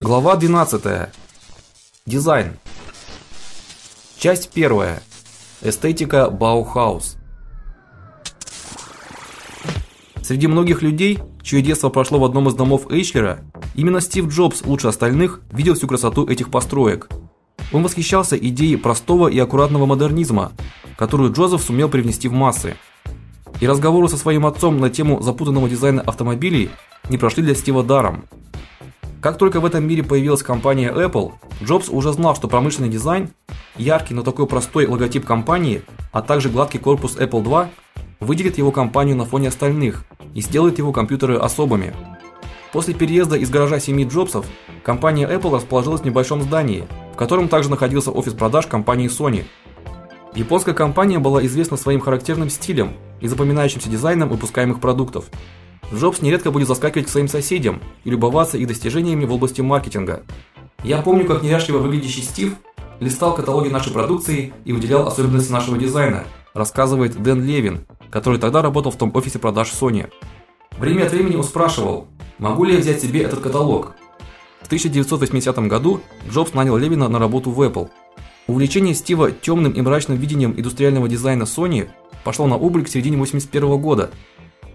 Глава 12. Дизайн. Часть 1. Эстетика Баухаус. Среди многих людей, чье детство прошло в одном из домов Эйчлера, именно Стив Джобс лучше остальных видел всю красоту этих построек. Он восхищался идеей простого и аккуратного модернизма, которую Джозеф сумел привнести в массы. И разговоры со своим отцом на тему запутанного дизайна автомобилей не прошли для Стива даром. Как только в этом мире появилась компания Apple, Джобс уже знал, что промышленный дизайн, яркий, но такой простой логотип компании, а также гладкий корпус Apple II выделит его компанию на фоне остальных и сделает его компьютеры особыми. После переезда из гаража семьи Джобсов компания Apple расположилась в небольшом здании, в котором также находился офис продаж компании Sony. Японская компания была известна своим характерным стилем и запоминающимся дизайном выпускаемых продуктов. Джобс нередко будет заскакивать к своим соседям и любоваться их достижениями в области маркетинга. Я помню, как неряшливо выглядящий Стив листал каталоги нашей продукции и выделял особенности нашего дизайна, рассказывает Дэн Левин, который тогда работал в том офисе продаж Sony. Время от времени он спрашивал: "Могу ли я взять себе этот каталог?" В 1980 году Джобс нанял Левина на работу в Apple. Увлечение Стива темным и мрачным видением индустриального дизайна Sony пошло на убыль к середине 81 года,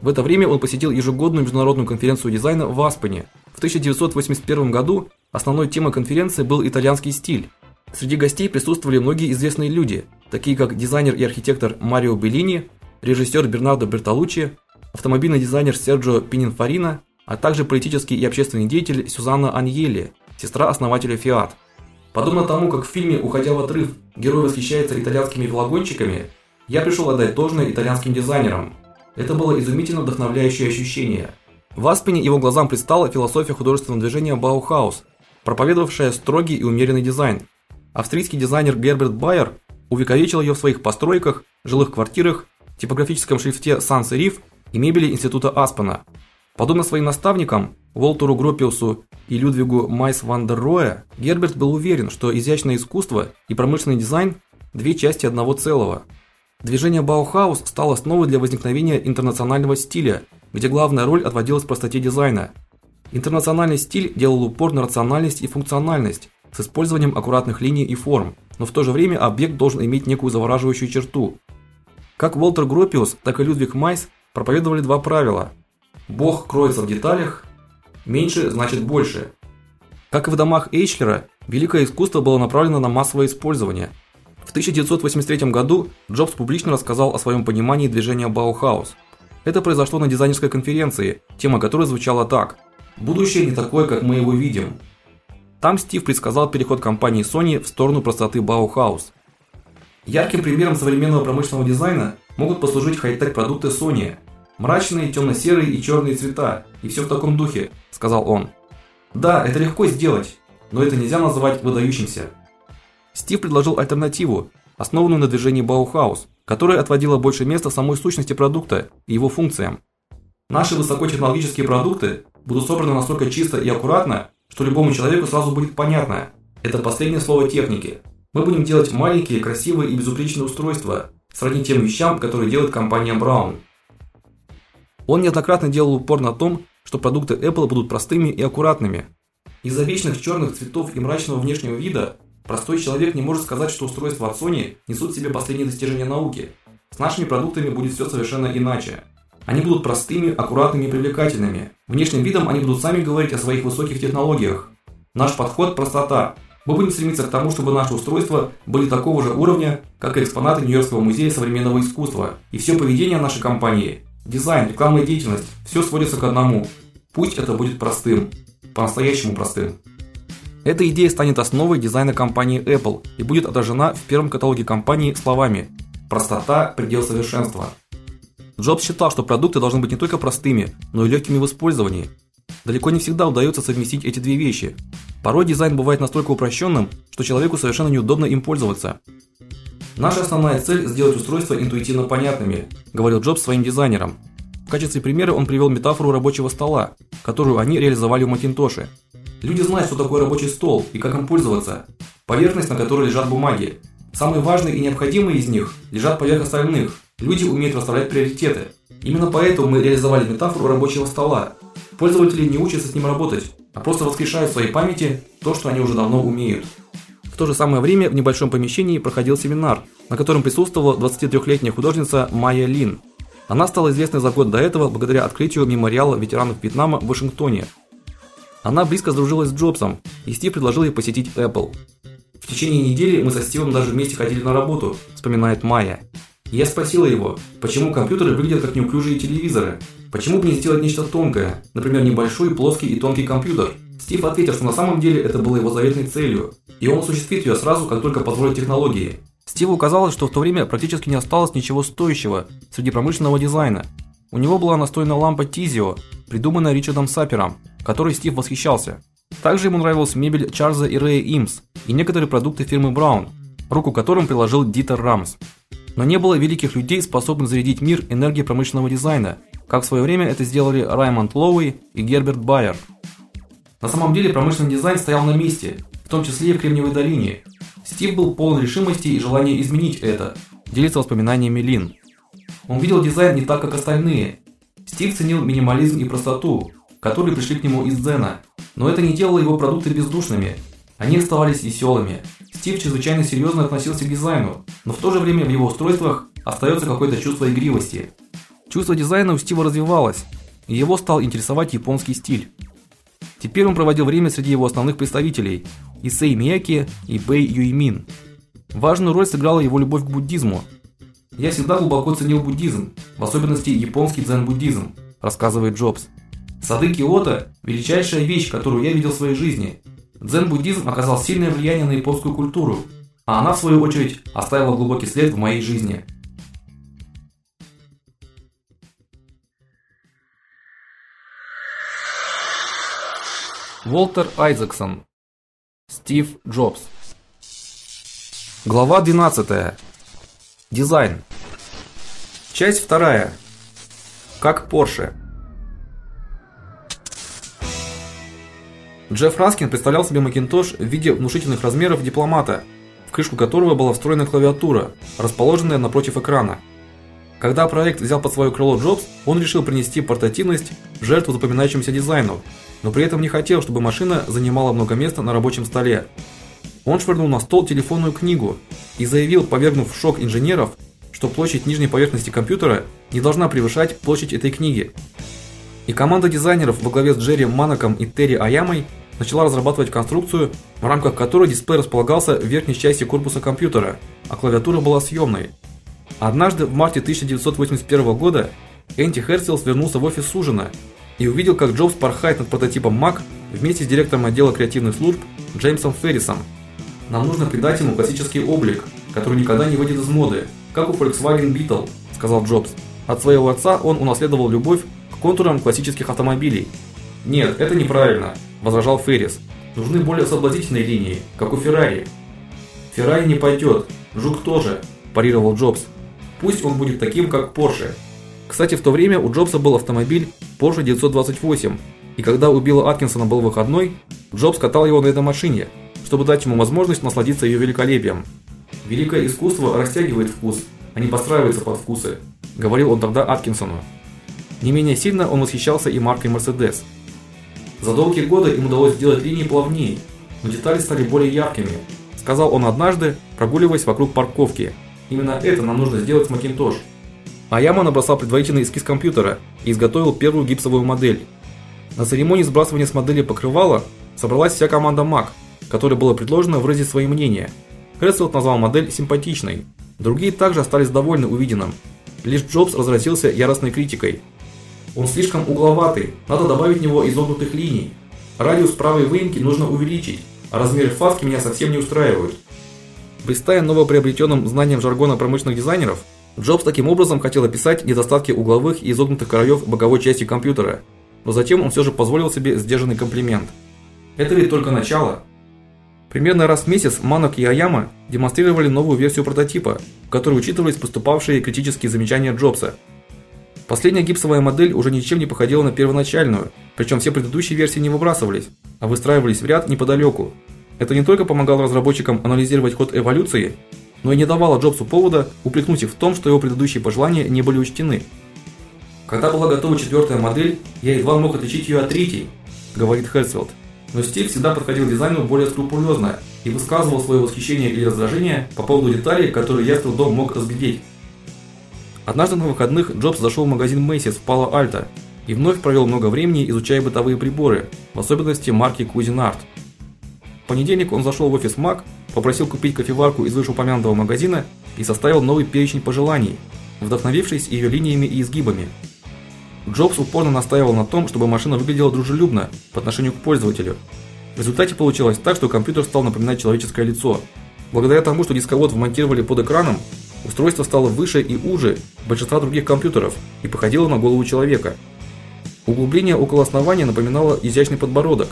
в это время он посетил ежегодную международную конференцию дизайна в Аспене. В 1981 году основной темой конференции был итальянский стиль. Среди гостей присутствовали многие известные люди, такие как дизайнер и архитектор Марио Беллини, режиссер Бернардо Бертолуччи, автомобильный дизайнер Серджио Пининфарина, а также политический и общественный деятель Сюзанна Аньелли, сестра основателя Fiat. Подобно тому, как в фильме Уходя в отрыв герой восхищается итальянскими велогонщиками, я пришел отдать должное итальянским дизайнерам. Это было изумительно вдохновляющее ощущение. В Аспене его глазам предстала философия художественного движения Баухаус, проповедовавшая строгий и умеренный дизайн. Австрийский дизайнер Герберт Байер увековечил ее в своих постройках, жилых квартирах, типографическом шрифте sans-serif и мебели института Аспена. Подобно своим наставникам Волтеру Гропиусу и Людвигу Майс ван дер Роэ, Герберт был уверен, что изящное искусство и промышленный дизайн две части одного целого. Движение Баухаус стало основой для возникновения интернационального стиля, где главная роль отводилась простоте дизайна. Интернациональный стиль делал упор на рациональность и функциональность с использованием аккуратных линий и форм, но в то же время объект должен иметь некую завораживающую черту. Как Уолтер Гропиус, так и Людвиг Майс проповедовали два правила: Бог кроется в деталях, меньше значит больше. Как и в домах Эйчлера, великое искусство было направлено на массовое использование – в 1983 году Джобс публично рассказал о своем понимании движения Баухаус. Это произошло на дизайнерской конференции, тема которой звучала так: "Будущее не такое, как мы его видим". Там Стив предсказал переход компании Sony в сторону простоты Баухаус. Ярким примером современного промышленного дизайна могут послужить хай-тек продукты Sony. Мрачные, темно серые и черные цвета, и все в таком духе, сказал он. Да, это легко сделать, но это нельзя назвать выдающимся. Стив предложил альтернативу, основанную на движении Баухаус, которая отводила больше места самой сущности продукта и его функциям. Наши высокотехнологические продукты будут собраны настолько чисто и аккуратно, что любому человеку сразу будет понятно. Это последнее слово техники. Мы будем делать маленькие, красивые и безупречные устройства, сродни тем вещам, которые делает компания Brown. Он неоднократно делал упор на том, что продукты Apple будут простыми и аккуратными. Из-за вечных черных цветов и мрачного внешнего вида Простой человек не может сказать, что устройства от Sony несут в себе последние достижения науки. С нашими продуктами будет все совершенно иначе. Они будут простыми, аккуратными и привлекательными. Внешним видом они будут сами говорить о своих высоких технологиях. Наш подход простота. Мы будем стремиться к тому, чтобы наши устройства были такого же уровня, как и экспонаты Нью-Йоркского музея современного искусства. И все поведение нашей компании, дизайн, рекламная деятельность, все сводится к одному. Пусть это будет простым, по-настоящему простым. Эта идея станет основой дизайна компании Apple и будет отражена в первом каталоге компании словами: "Простота предел совершенства". Джобс считал, что продукты должны быть не только простыми, но и легкими в использовании. Далеко не всегда удается совместить эти две вещи. Порой дизайн бывает настолько упрощенным, что человеку совершенно неудобно им пользоваться. Наша основная цель сделать устройства интуитивно понятными, говорил Джобс своим дизайнерам. В качестве примера он привел метафору рабочего стола, которую они реализовали в Macintosh. Люди знают, что такое рабочий стол и как им пользоваться. Поверхность, на которой лежат бумаги. Самые важные и необходимые из них лежат поверх остальных. Люди умеют расставлять приоритеты. Именно поэтому мы реализовали метафору рабочего стола. Пользователи не учатся с ним работать. а просто воскрешают в своей памяти то, что они уже давно умеют. В то же самое время в небольшом помещении проходил семинар, на котором присутствовала 23-летняя художница Майя Лин. Она стала известной за год до этого благодаря открытию мемориала ветеранов Вьетнама в Вашингтоне. Она близко сдружилась с Джобсом, и Стив предложил ей посетить Apple. В течение недели мы со Стивом даже вместе ходили на работу, вспоминает Майя. Я спросила его, почему компьютеры выглядят как неуклюжие телевизоры. Почему бы не сделать нечто тонкое, например, небольшой плоский и тонкий компьютер? Стив ответил, что на самом деле это было его заветной целью, и он осуществит ее сразу, как только позволят технологии. Стиву казалось, что в то время практически не осталось ничего стоящего среди промышленного дизайна. У него была настольная лампа Tizio, придуманная Ричардом Сапером, которой Стив восхищался. Также ему нравилась мебель Чарльза и Рэя Имс и некоторые продукты фирмы Браун, руку которым приложил Дитер Рамс. Но не было великих людей, способных зарядить мир энергией промышленного дизайна, как в свое время это сделали Раймонд Лоуи и Герберт Байер. На самом деле промышленный дизайн стоял на месте, в том числе и в Кремниевой долине. Стив был полон решимости и желания изменить это, делится воспоминаниями Лин. Он видел дизайн не так, как остальные. Стив ценил минимализм и простоту, которые пришли к нему из дзена, но это не делало его продукты бездушными. Они оставались веселыми. Стив чрезвычайно серьезно относился к дизайну, но в то же время в его устройствах остается какое-то чувство игривости. Чувство дизайна у Стива развивалось, и его стал интересовать японский стиль. Теперь он проводил время среди его основных представителей Исэй Мияки и Бэй Юймин. Важную роль сыграла его любовь к буддизму. Я всегда глубоко ценил буддизм, в особенности японский дзен-буддизм, рассказывает Джобс. Сады Киото величайшая вещь, которую я видел в своей жизни. Дзен-буддизм оказал сильное влияние на японскую культуру, а она в свою очередь оставила глубокий след в моей жизни. Волтер Айзексон. Стив Джобс. Глава 12. Дизайн. Часть 2. Как Porsche. Джефф Раскин представлял себе Macintosh в виде внушительных размеров дипломата, в крышку которого была встроена клавиатура, расположенная напротив экрана. Когда проект взял под свое крыло Джобс, он решил принести портативность в жертву запоминающемуся дизайну, но при этом не хотел, чтобы машина занимала много места на рабочем столе. Он швырнул на стол телефонную книгу и заявил, повергнув в шок инженеров, что площадь нижней поверхности компьютера не должна превышать площадь этой книги. И команда дизайнеров во главе с Джерри Манаком и Терри Аямой начала разрабатывать конструкцию, в рамках которой дисплей располагался в верхней части корпуса компьютера, а клавиатура была съемной. Однажды в марте 1981 года Энти Херцелс вернулся в офис Сужена и увидел, как Джобс порхает над прототипом Mac вместе с директором отдела креативных служб Джеймсом Феррисом. Нам нужно придать ему классический облик, который никогда не выйдет из моды, как у Volkswagen Beetle, сказал Джобс. От своего отца он унаследовал любовь к контурам классических автомобилей. Нет, это неправильно, возражал Феррис. Нужны более соблазнительные линии, как у Феррари. Феррари не пойдет, Жук тоже, парировал Джобс. Пусть он будет таким, как Porsche. Кстати, в то время у Джобса был автомобиль Porsche 928, и когда у Билла Аткинсона был выходной, Джобс катал его на этой машине, чтобы дать ему возможность насладиться ее великолепием. Великое искусство растягивает вкус, а не подстраивается под вкусы, говорил он тогда Аткинсону. Не менее сильно он восхищался и маркой Mercedes. За долгие годы им удалось сделать линии плавнее, но детали стали более яркими, сказал он однажды, прогуливаясь вокруг парковки. Именно это нам нужно сделать с Macintosh. Аяма набросал предварительный эскиз компьютера и изготовил первую гипсовую модель. На церемонии сбрасывания с модели покрывала собралась вся команда Mac, которой было предложено выразить свои мнения. Хэтфилд назвал модель симпатичной. Другие также остались довольны увиденным. Лишь Джобс разразился яростной критикой. Он слишком угловатый, надо добавить в него изогнутых линий. Радиус правой выемки нужно увеличить, а размеры фаски меня совсем не устраивают. Блистая новоприобретенным знанием жаргона промышленных дизайнеров, Джобс таким образом хотел описать недостатки угловых и изогнутых краев боковой части компьютера, но затем он все же позволил себе сдержанный комплимент. Это ведь только начало. Примерно раз в месяц Манок и Аяма демонстрировали новую версию прототипа, в которой учитывались поступавшие критические замечания Джобса. Последняя гипсовая модель уже ничем не походила на первоначальную, причем все предыдущие версии не выбрасывались, а выстраивались в ряд неподалеку. Это не только помогало разработчикам анализировать ход эволюции, но и не давало Джобсу повода упрекнуть их в том, что его предыдущие пожелания не были учтены. Когда была готова четвертая модель, я едва мог отличить ее от третьей, говорит Херцфелд. Но Стив всегда подходил к дизайну более скрупулезно и высказывал свое восхищение или раздражение по поводу деталей, которые я с трудом мог разглядеть. Однажды на выходных Джобс зашел в магазин Macy's в Пало-Альто и вновь провел много времени, изучая бытовые приборы, в особенности марки Cuisinart. В понедельник он зашел в офис Mac, попросил купить кофеварку из вышеупомянутого магазина и составил новый перечень пожеланий, вдохновившись ее линиями и изгибами. Джобс упорно настаивал на том, чтобы машина выглядела дружелюбно по отношению к пользователю. В результате получилось так, что компьютер стал напоминать человеческое лицо. Благодаря тому, что дисковод вмонтировали под экраном, устройство стало выше и уже большинства других компьютеров и походило на голову человека. Углубление около основания напоминало изящный подбородок.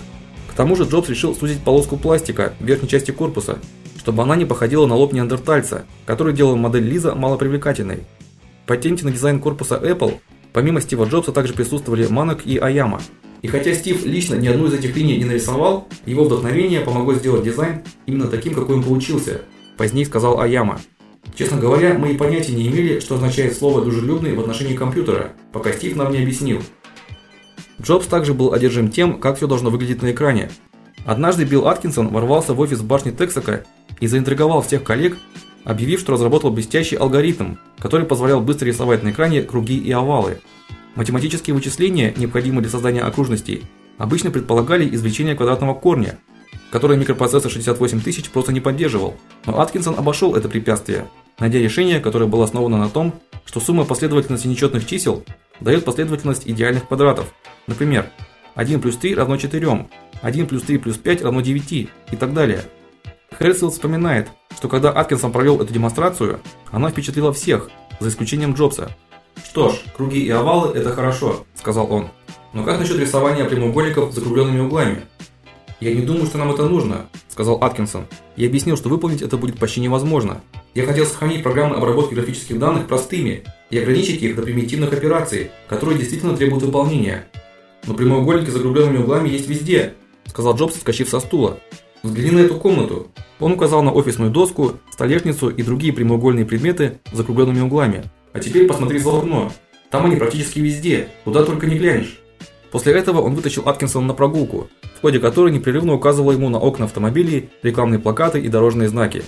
К тому же Джобс решил сузить полоску пластика в верхней части корпуса, чтобы она не походила на лоб неандертальца, который делал модель Лиза малопривлекательной. В патенте на дизайн корпуса Apple Помимо Стива Джобса также присутствовали Манок и Аяма. И хотя Стив лично ни одну из этих линий не нарисовал, его вдохновение помогло сделать дизайн именно таким, какой он получился, позднее сказал Аяма. Честно говоря, мы и понятия не имели, что означает слово дружелюбный в отношении компьютера, пока Стив нам не объяснил. Джобс также был одержим тем, как все должно выглядеть на экране. Однажды Билл Аткинсон ворвался в офис башни Тексака и заинтриговал всех коллег, объявив, что разработал блестящий алгоритм, который позволял быстро рисовать на экране круги и овалы. Математические вычисления, необходимые для создания окружностей, обычно предполагали извлечение квадратного корня, которое микропроцессор 68000 просто не поддерживал. Но Аткинсон обошел это препятствие, найдя решение, которое было основано на том, что сумма последовательности нечетных чисел дает последовательность идеальных квадратов. Например, 1 плюс 3 равно 4, 1 плюс 3 плюс 5 равно 9 и так далее. Хэрсфилд вспоминает, что когда Аткинсон провел эту демонстрацию, она впечатлила всех, за исключением Джобса. "Что ж, круги и овалы это хорошо", сказал он. "Но как насчет рисования прямоугольников с закругленными углами?" "Я не думаю, что нам это нужно", сказал Аткинсон. "Я объяснил, что выполнить это будет почти невозможно. Я хотел сохранить программы обработки графических данных простыми и ограничить их до примитивных операций, которые действительно требуют выполнения. Но прямоугольники с закругленными углами есть везде", сказал Джобс, вскочив со стула. Взгляни на эту комнату. Он указал на офисную доску, столешницу и другие прямоугольные предметы с закругленными углами. А теперь посмотри за окно. Там они практически везде, куда только не глянешь. После этого он вытащил Аткинсона на прогулку, в ходе которой непрерывно указывал ему на окна автомобилей, рекламные плакаты и дорожные знаки.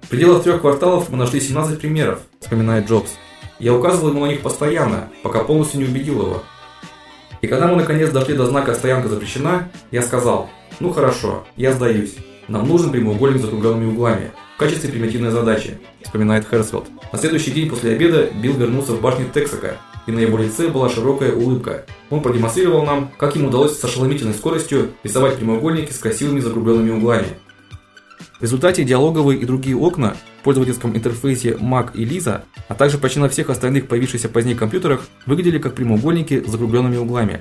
В пределах трех кварталов мы нашли 17 примеров, вспоминает Джобс. Я указывал ему на них постоянно, пока полностью не убедил его. И когда мы наконец дошли до знака стоянка запрещена, я сказал: "Ну хорошо, я сдаюсь. Нам нужен прямоугольник с закругленными углами в качестве примитивной задачи", вспоминает Херсфилд. На следующий день после обеда Билл вернулся в башню Тексака, и на его лице была широкая улыбка. Он продемонстрировал нам, как ему удалось с ошеломительной скоростью рисовать прямоугольники с красивыми закругленными углами. В результате диалоговые и другие окна в пользовательском интерфейсе Mac и Lisa, а также почти на всех остальных появившихся позднее компьютерах выглядели как прямоугольники с закругленными углами.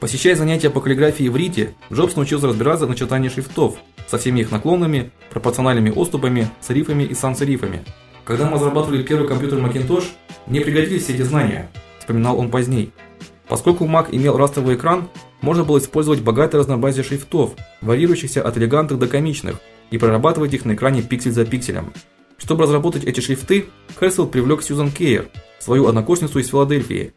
Посещая занятия по каллиграфии в Рите, Джобс научился разбираться в начертании шрифтов со всеми их наклонами, пропорциональными отступами, серифами и сан-серифами. Когда мы разрабатывали первый компьютер Macintosh, мне пригодились все эти знания, вспоминал он позднее. Поскольку Mac имел растровый экран, можно было использовать богатое разнообразие шрифтов, варьирующихся от элегантных до комичных, и прорабатывать их на экране пиксель за пикселем. Чтобы разработать эти шрифты, Херсфилд привлек Сьюзан Кейер, свою однокурсницу из Филадельфии.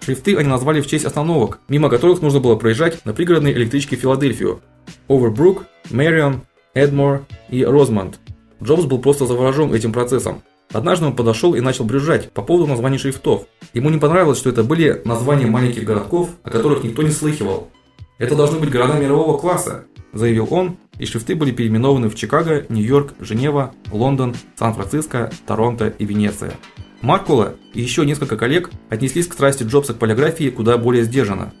Шрифты они назвали в честь остановок, мимо которых нужно было проезжать на пригородной электричке Филадельфию: Overbrook, Marion, Эдмор и Розмонд. Джобс был просто заворожен этим процессом. Однажды он подошел и начал брюзжать по поводу названий шрифтов. Ему не понравилось, что это были названия маленьких городков, о которых никто не слыхивал. Это должны быть города мирового класса, заявил он, и шрифты были переименованы в Чикаго, Нью-Йорк, Женева, Лондон, Сан-Франциско, Торонто и Венеция. Маркула и еще несколько коллег отнеслись к страсти Джобса к полиграфии куда более сдержанно.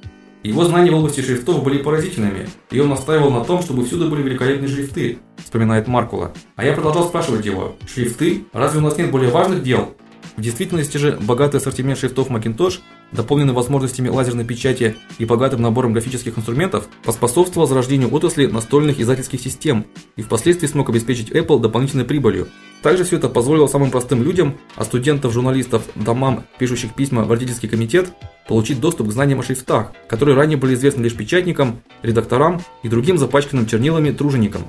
Его знания в области шрифтов были поразительными, и он настаивал на том, чтобы всюду были великолепные шрифты, вспоминает Маркула. А я продолжал спрашивать его: "Шрифты? Разве у нас нет более важных дел?" В действительности же богатый ассортимент шрифтов Macintosh, дополненный возможностями лазерной печати и богатым набором графических инструментов, поспособствовал зарождению отрасли настольных издательских систем и впоследствии смог обеспечить Apple дополнительной прибылью. Также все это позволило самым простым людям, а студентов, журналистов, домам, пишущих письма в родительский комитет, получить доступ к знаниям о шрифтах, которые ранее были известны лишь печатникам, редакторам и другим запачканным чернилами труженикам.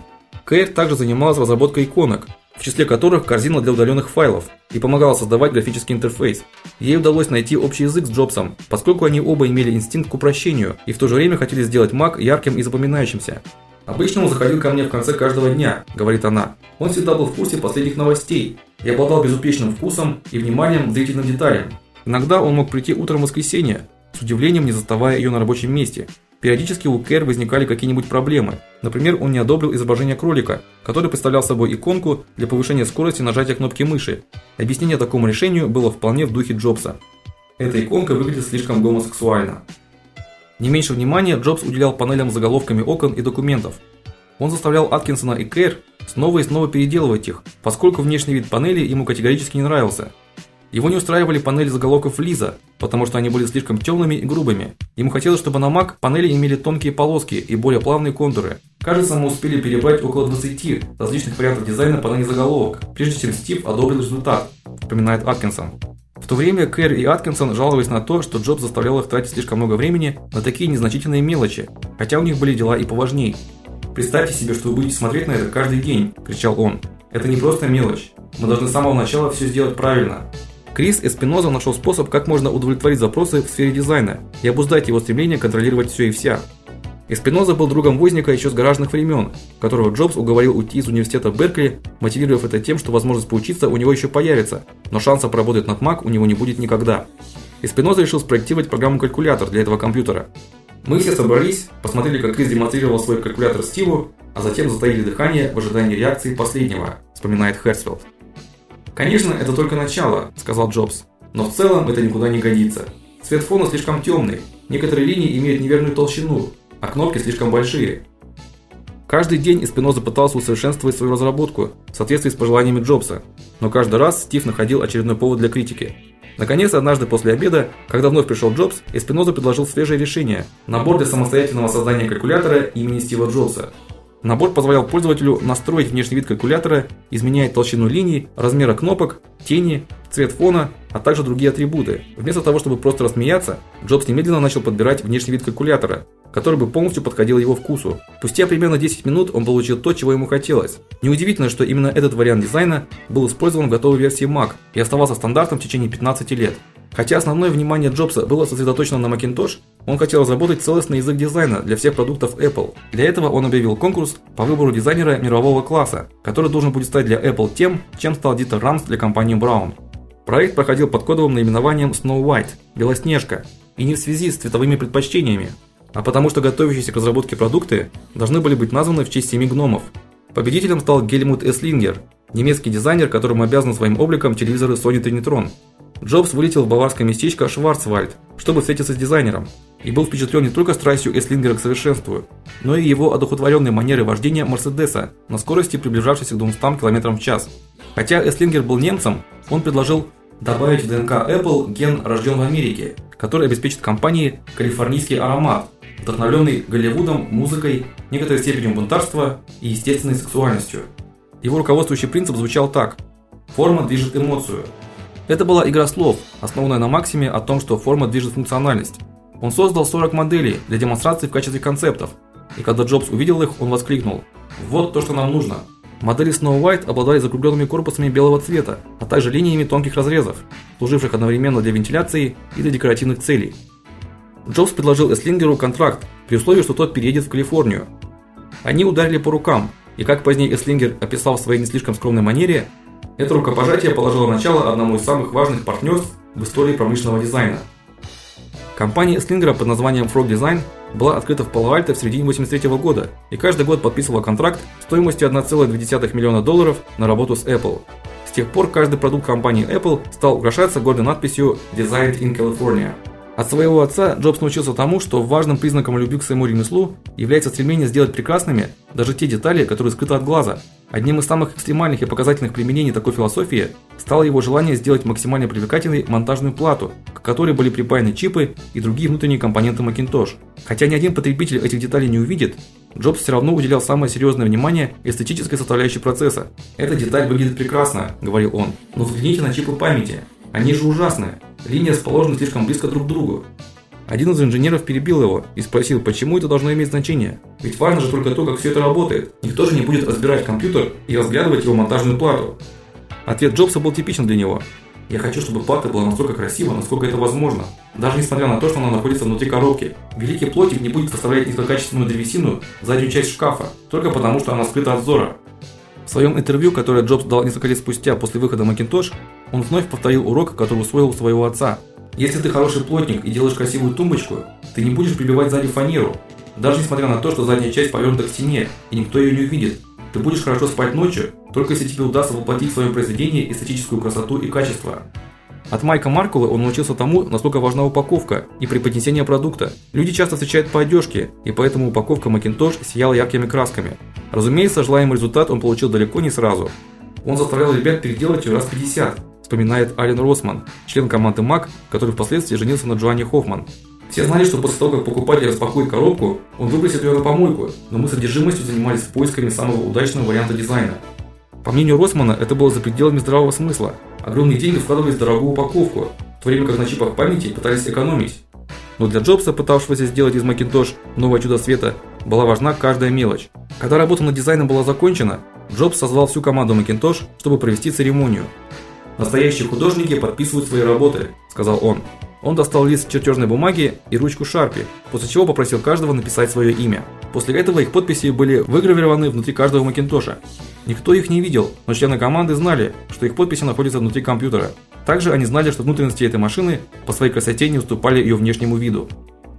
Кейр также занималась разработкой иконок, в числе которых корзина для удаленных файлов, и помогала создавать графический интерфейс. Ей удалось найти общий язык с Джобсом, поскольку они оба имели инстинкт к упрощению и в то же время хотели сделать Mac ярким и запоминающимся. Обычно он заходил ко мне в конце каждого дня, говорит она. Он всегда был в курсе последних новостей и обладал безупречным вкусом и вниманием к длительным деталям. Иногда он мог прийти утром в воскресенье, с удивлением не заставая ее на рабочем месте. Периодически у Кэр возникали какие-нибудь проблемы. Например, он не одобрил изображение кролика, который представлял собой иконку для повышения скорости нажатия кнопки мыши. Объяснение такому решению было вполне в духе Джобса. Эта иконка выглядит слишком гомосексуально. Не меньше внимания Джобс уделял панелям с заголовками окон и документов. Он заставлял Аткинсона и Кэр снова и снова переделывать их, поскольку внешний вид панели ему категорически не нравился. Его не устраивали панели заголовков Лиза, потому что они были слишком темными и грубыми. Ему хотелось, чтобы на Mac панели имели тонкие полоски и более плавные контуры. Кажется, мы успели перебрать около 20 различных вариантов дизайна панели заголовок, прежде чем Стив одобрил результат, вспоминает Аткинсон. В то время Кэр и Аткинсон жаловались на то, что Джобс заставлял их тратить слишком много времени на такие незначительные мелочи, хотя у них были дела и поважней. Представьте себе, что вы будете смотреть на это каждый день, кричал он. Это не просто мелочь. Мы должны с самого начала все сделать правильно. Крис Эспиноза нашел способ, как можно удовлетворить запросы в сфере дизайна и обуздать его стремление контролировать все и вся. Эспиноза был другом Возника еще с гаражных времен, которого Джобс уговорил уйти из университета Беркли, мотивировав это тем, что возможность поучиться у него еще появится, но шанса поработать над Mac у него не будет никогда. Эспиноза решил спроектировать программу-калькулятор для этого компьютера. Мы все собрались, посмотрели, как Крис демонстрировал свой калькулятор Стиву, а затем затаили дыхание в ожидании реакции последнего, вспоминает Херсфилд. Конечно, это только начало, сказал Джобс. Но в целом это никуда не годится. Цвет фона слишком темный, некоторые линии имеют неверную толщину, а кнопки слишком большие. Каждый день Эспиноза пытался усовершенствовать свою разработку в соответствии с пожеланиями Джобса, но каждый раз Стив находил очередной повод для критики. Наконец, однажды после обеда, когда вновь пришел Джобс, Эспиноза предложил свежее решение набор для самостоятельного создания калькулятора имени Стива Джобса. Набор позволял пользователю настроить внешний вид калькулятора, изменяя толщину линий, размеры кнопок, тени, цвет фона, а также другие атрибуты. Вместо того, чтобы просто рассмеяться, Джобс немедленно начал подбирать внешний вид калькулятора, который бы полностью подходил его вкусу. Спустя примерно 10 минут он получил то, чего ему хотелось. Неудивительно, что именно этот вариант дизайна был использован в готовой версии Mac и оставался стандартом в течение 15 лет. Хотя основное внимание Джобса было сосредоточено на Macintosh, он хотел разработать целостный язык дизайна для всех продуктов Apple. Для этого он объявил конкурс по выбору дизайнера мирового класса, который должен будет стать для Apple тем, чем стал Дитер Рамс для компании Brown. Проект проходил под кодовым наименованием Snow White Белоснежка, и не в связи с цветовыми предпочтениями, а потому что готовящиеся к разработке продукты должны были быть названы в честь семи гномов. Победителем стал Гельмут Эслингер, немецкий дизайнер, которому обязан своим обликом телевизоры Sony Trinitron. Джобс вылетел в баварское местечко Шварцвальд, чтобы встретиться с дизайнером, и был впечатлен не только страстью Эслингера к совершенству, но и его одухотворенной манерой вождения Мерседеса на скорости, приближавшейся к 200 км в час. Хотя Эслингер был немцем, он предложил добавить в ДНК Apple ген рожден в Америке, который обеспечит компании калифорнийский аромат, вдохновленный Голливудом, музыкой, некоторой степенью бунтарства и естественной сексуальностью. Его руководствующий принцип звучал так: форма движет эмоцию, это была игра слов, основанная на максиме о том, что форма движет функциональность. Он создал 40 моделей для демонстрации в качестве концептов. И когда Джобс увидел их, он воскликнул: "Вот то, что нам нужно". Модели Snow White обладали закругленными корпусами белого цвета, а также линиями тонких разрезов, служивших одновременно для вентиляции и для декоративных целей. Джобс предложил Эслингеру контракт при условии, что тот переедет в Калифорнию. Они ударили по рукам, и как позднее Эслингер описал в своей не слишком скромной манере, это рукопожатие положило начало одному из самых важных партнерств в истории промышленного дизайна. Компания Слингера под названием Frog Design была открыта в Пало-Альто в середине 83 года и каждый год подписывала контракт стоимостью 1,2 миллиона долларов на работу с Apple. С тех пор каждый продукт компании Apple стал украшаться гордой надписью Designed in California. От своего отца Джобс научился тому, что важным признаком любви к своему ремеслу является стремление сделать прекрасными даже те детали, которые скрыты от глаза. Одним из самых экстремальных и показательных применений такой философии стало его желание сделать максимально привлекательной монтажную плату, к которой были припаяны чипы и другие внутренние компоненты Macintosh. Хотя ни один потребитель этих деталей не увидит, Джобс все равно уделял самое серьезное внимание эстетической составляющей процесса. "Эта деталь выглядит прекрасно", говорил он. "Но взгляните на чипы памяти. Они же ужасные. Линии расположены слишком близко друг к другу. Один из инженеров перебил его и спросил, почему это должно иметь значение. Ведь важно же только то, как все это работает. Никто же не будет разбирать компьютер и разглядывать его монтажную плату. Ответ Джобса был типичен для него. Я хочу, чтобы плата была настолько красива, насколько это возможно. Даже несмотря на то, что она находится внутри коробки. Великий плотник не будет составлять низкокачественную древесину заднюю часть шкафа, только потому что она скрыта от взора. В своем интервью, которое Джобс дал несколько лет спустя после выхода Macintosh, он вновь повторил урок, который усвоил у своего отца – если ты хороший плотник и делаешь красивую тумбочку, ты не будешь прибивать сзади фанеру, даже несмотря на то, что задняя часть повернута к стене, и никто ее не увидит. Ты будешь хорошо спать ночью, только если тебе удастся воплотить в своем произведении эстетическую красоту и качество. От Майка Маркула он научился тому, насколько важна упаковка и преподнесение продукта. Люди часто встречают по одежке, и поэтому упаковка Macintosh сияла яркими красками. Разумеется, желаемый результат он получил далеко не сразу. Он заставлял ребят переделать ее раз 50, вспоминает Ален Росман, член команды Mac, который впоследствии женился на Джоанне Хоффман. Все знали, что после того, как покупатель распакует коробку, он выбросит ее на помойку, но мы содержимостью занимались поисками самого удачного варианта дизайна. По мнению Росмана, это было за пределами здравого смысла. Огромные деньги вкладывались в дорогую упаковку, в то время как на чипах памяти пытались экономить. Но для Джобса, пытавшегося сделать из Macintosh новое чудо света, была важна каждая мелочь. Когда работа над дизайном была закончена, Джобс созвал всю команду Macintosh, чтобы провести церемонию. Настоящие художники подписывают свои работы, сказал он. Он достал лист чертежной бумаги и ручку Sharpie, после чего попросил каждого написать свое имя. После этого их подписи были выгравированы внутри каждого Макинтоша. Никто их не видел, но члены команды знали, что их подписи находятся внутри компьютера. Также они знали, что внутренности этой машины по своей красоте не уступали ее внешнему виду.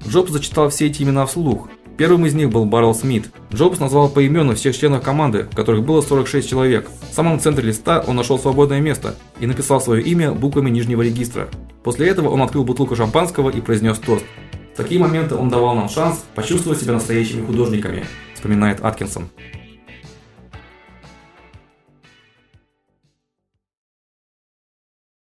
Джобс зачитал все эти имена вслух, Первым из них был Баррел Смит. Джобс назвал поименно всех членов команды, которых было 46 человек. В самом центре листа он нашел свободное место и написал свое имя буквами нижнего регистра. После этого он открыл бутылку шампанского и произнес тост. В такие моменты он давал нам шанс почувствовать себя настоящими художниками, вспоминает Аткинсон.